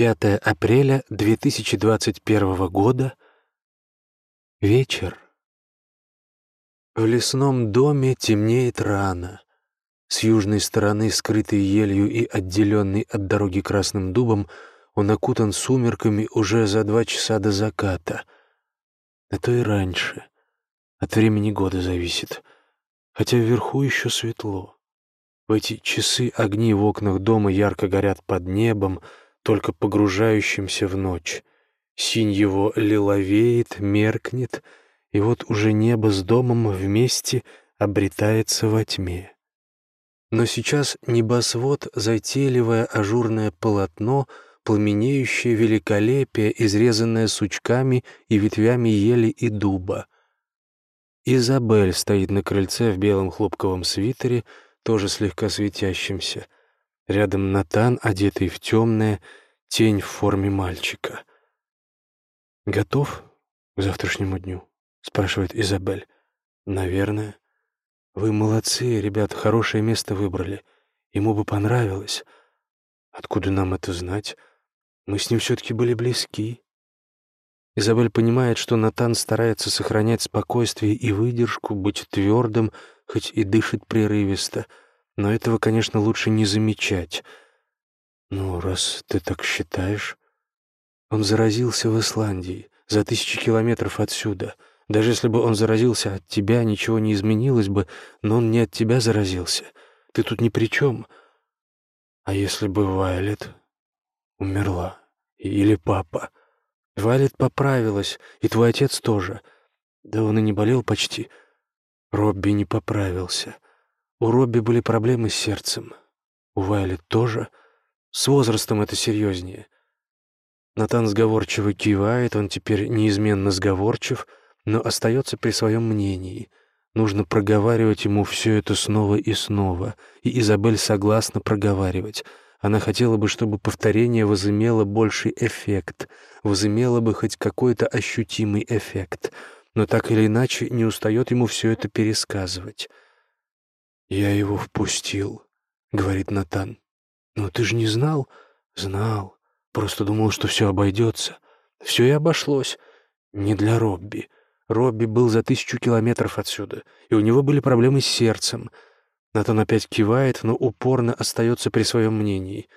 5 апреля 2021 года. Вечер. В лесном доме темнеет рано. С южной стороны, скрытый елью и отделенный от дороги красным дубом, он окутан сумерками уже за два часа до заката. А то и раньше. От времени года зависит. Хотя вверху еще светло. В эти часы огни в окнах дома ярко горят под небом, только погружающимся в ночь. Синь его лиловеет, меркнет, и вот уже небо с домом вместе обретается во тьме. Но сейчас небосвод — затейливое ажурное полотно, пламенеющее великолепие, изрезанное сучками и ветвями ели и дуба. Изабель стоит на крыльце в белом хлопковом свитере, тоже слегка светящемся. Рядом Натан, одетый в темное, тень в форме мальчика. «Готов к завтрашнему дню?» — спрашивает Изабель. «Наверное». «Вы молодцы, ребята, хорошее место выбрали. Ему бы понравилось. Откуда нам это знать? Мы с ним все-таки были близки». Изабель понимает, что Натан старается сохранять спокойствие и выдержку, быть твердым, хоть и дышит прерывисто. Но этого, конечно, лучше не замечать. «Ну, раз ты так считаешь...» Он заразился в Исландии, за тысячи километров отсюда — даже если бы он заразился от тебя, ничего не изменилось бы, но он не от тебя заразился. Ты тут ни при чем. А если бы Вайлет умерла? Или папа? Вайлет поправилась, и твой отец тоже. Да он и не болел почти. Робби не поправился. У Робби были проблемы с сердцем. У Вайлет тоже. С возрастом это серьезнее. Натан сговорчиво кивает, он теперь неизменно сговорчив — но остается при своем мнении. Нужно проговаривать ему все это снова и снова, и Изабель согласна проговаривать. Она хотела бы, чтобы повторение возымело больший эффект, возымело бы хоть какой-то ощутимый эффект, но так или иначе не устает ему все это пересказывать. «Я его впустил», — говорит Натан. «Но ты же не знал?» «Знал. Просто думал, что все обойдется. Все и обошлось. Не для Робби. Робби был за тысячу километров отсюда, и у него были проблемы с сердцем. Натан опять кивает, но упорно остается при своем мнении.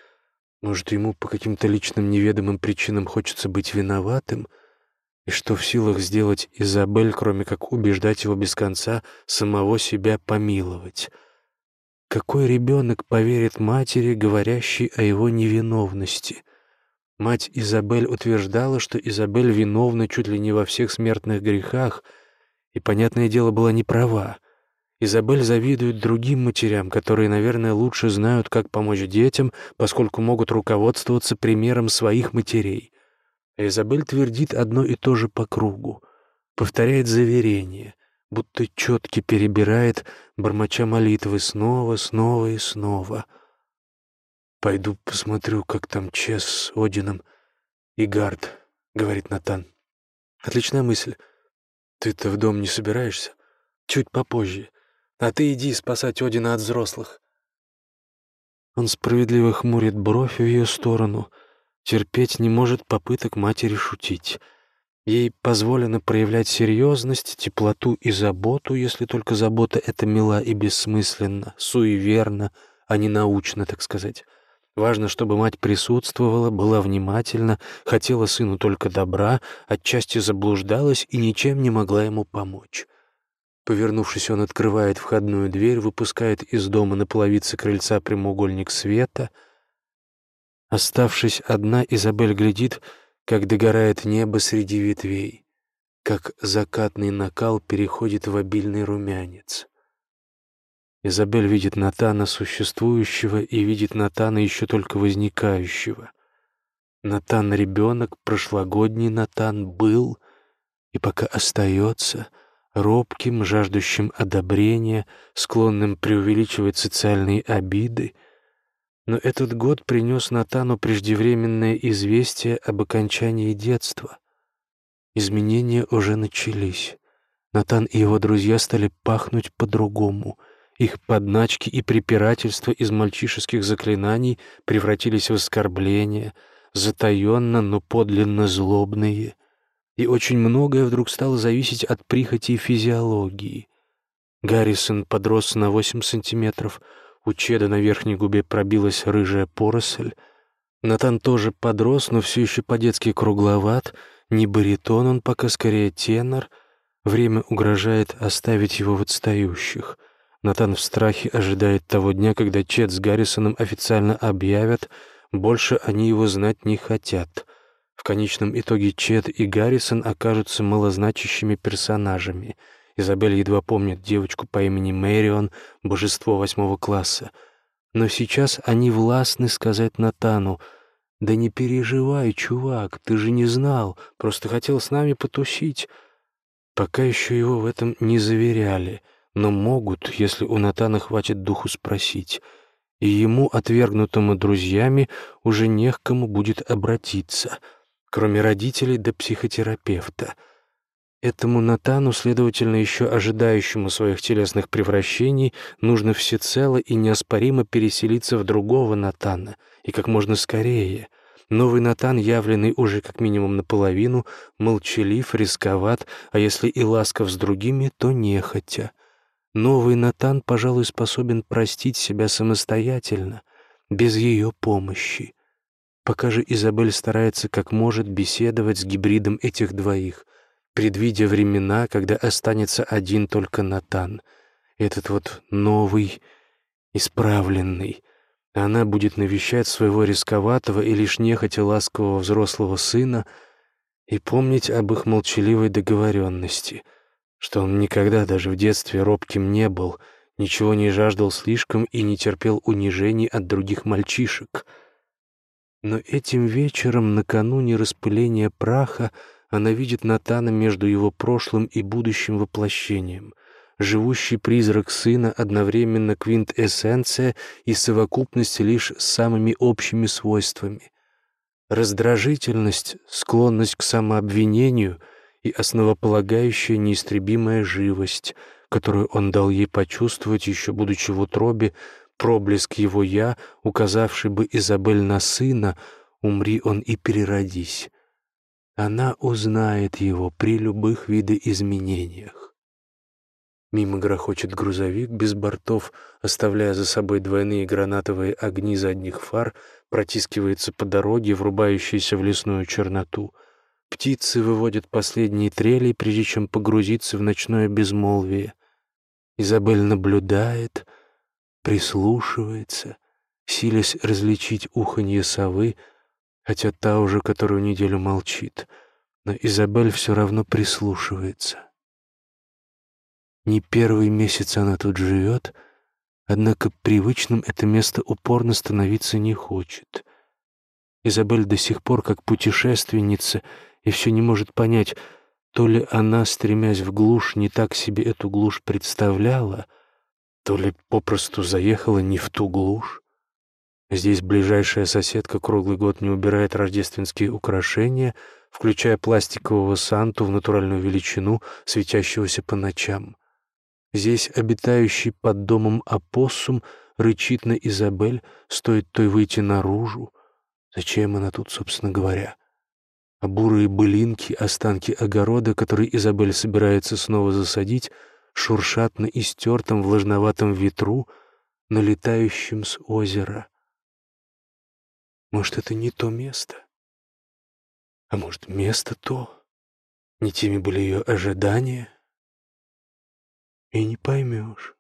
Может, ему по каким-то личным неведомым причинам хочется быть виноватым? И что в силах сделать Изабель, кроме как убеждать его без конца самого себя помиловать? Какой ребенок поверит матери, говорящей о его невиновности — Мать Изабель утверждала, что Изабель виновна чуть ли не во всех смертных грехах, и, понятное дело, была не права. Изабель завидует другим матерям, которые, наверное, лучше знают, как помочь детям, поскольку могут руководствоваться примером своих матерей. Изабель твердит одно и то же по кругу, повторяет заверение, будто четки перебирает, бормоча молитвы снова, снова и снова — «Пойду посмотрю, как там Чес с Одином и Гард», — говорит Натан. «Отличная мысль. Ты-то в дом не собираешься? Чуть попозже. А ты иди спасать Одина от взрослых». Он справедливо хмурит бровь в ее сторону. Терпеть не может попыток матери шутить. Ей позволено проявлять серьезность, теплоту и заботу, если только забота эта мила и бессмысленна, суеверна, а не научна, так сказать. Важно, чтобы мать присутствовала, была внимательна, хотела сыну только добра, отчасти заблуждалась и ничем не могла ему помочь. Повернувшись, он открывает входную дверь, выпускает из дома на половице крыльца прямоугольник света. Оставшись одна, Изабель глядит, как догорает небо среди ветвей, как закатный накал переходит в обильный румянец. Изабель видит Натана существующего и видит Натана еще только возникающего. Натан — ребенок, прошлогодний Натан был и пока остается робким, жаждущим одобрения, склонным преувеличивать социальные обиды. Но этот год принес Натану преждевременное известие об окончании детства. Изменения уже начались. Натан и его друзья стали пахнуть по-другому — их подначки и препирательства из мальчишеских заклинаний превратились в оскорбления, затаенно, но подлинно злобные. И очень многое вдруг стало зависеть от прихоти и физиологии. Гаррисон подрос на восемь сантиметров, у Чеда на верхней губе пробилась рыжая поросль. Натан тоже подрос, но все еще по-детски кругловат, не баритон он, пока скорее тенор. Время угрожает оставить его в отстающих. Натан в страхе ожидает того дня, когда Чед с Гаррисоном официально объявят, больше они его знать не хотят. В конечном итоге Чед и Гаррисон окажутся малозначащими персонажами — Изабель едва помнит девочку по имени Мэрион, божество восьмого класса. Но сейчас они властны сказать Натану, «Да не переживай, чувак, ты же не знал, просто хотел с нами потусить». Пока еще его в этом не заверяли, но могут, если у Натана хватит духу спросить. И ему, отвергнутому друзьями, уже не к кому будет обратиться, кроме родителей до психотерапевта — Этому Натану, следовательно, еще ожидающему своих телесных превращений, нужно всецело и неоспоримо переселиться в другого Натана, и как можно скорее. Новый Натан, явленный уже как минимум наполовину, молчалив, рисковат, а если и ласков с другими, то нехотя. Новый Натан, пожалуй, способен простить себя самостоятельно, без ее помощи. Пока же Изабель старается как может беседовать с гибридом этих двоих — предвидя времена, когда останется один только Натан, этот вот новый, исправленный. Она будет навещать своего рисковатого и лишь нехотя ласкового взрослого сына и помнить об их молчаливой договоренности, что он никогда даже в детстве робким не был, ничего не жаждал слишком и не терпел унижений от других мальчишек. Но этим вечером, накануне распыления праха, она видит Натана между его прошлым и будущим воплощением. Живущий призрак сына одновременно квинтэссенция и совокупность лишь с самыми общими свойствами. Раздражительность, склонность к самообвинению и основополагающая неистребимая живость, которую он дал ей почувствовать, еще будучи в утробе, проблеск его «я», указавший бы Изабель на сына, умри он и переродись. Она узнает его при любых видоизменениях. Мимо грохочет грузовик без бортов, оставляя за собой двойные гранатовые огни задних фар, протискивается по дороге, врубающейся в лесную черноту. Птицы выводят последние трели, прежде чем погрузиться в ночное безмолвие. Изабель наблюдает, прислушивается, силясь различить уханье совы — хотя та уже которую неделю молчит, но Изабель все равно прислушивается. Не первый месяц она тут живет, однако привычным это место упорно становиться не хочет. Изабель до сих пор как путешественница и все не может понять, то ли она, стремясь в глушь, не так себе эту глушь представляла, то ли попросту заехала не в ту глушь. Здесь ближайшая соседка круглый год не убирает рождественские украшения, включая пластикового Санту в натуральную величину, светящегося по ночам. Здесь обитающий под домом опоссум рычит на Изабель, стоит той выйти наружу. Зачем она тут, собственно говоря? А бурые былинки, останки огорода, который Изабель собирается снова засадить, шуршат на истертом влажноватом ветру, налетающем с озера. Может, это не то место? А может, место то? Не теми были ее ожидания? И не поймешь.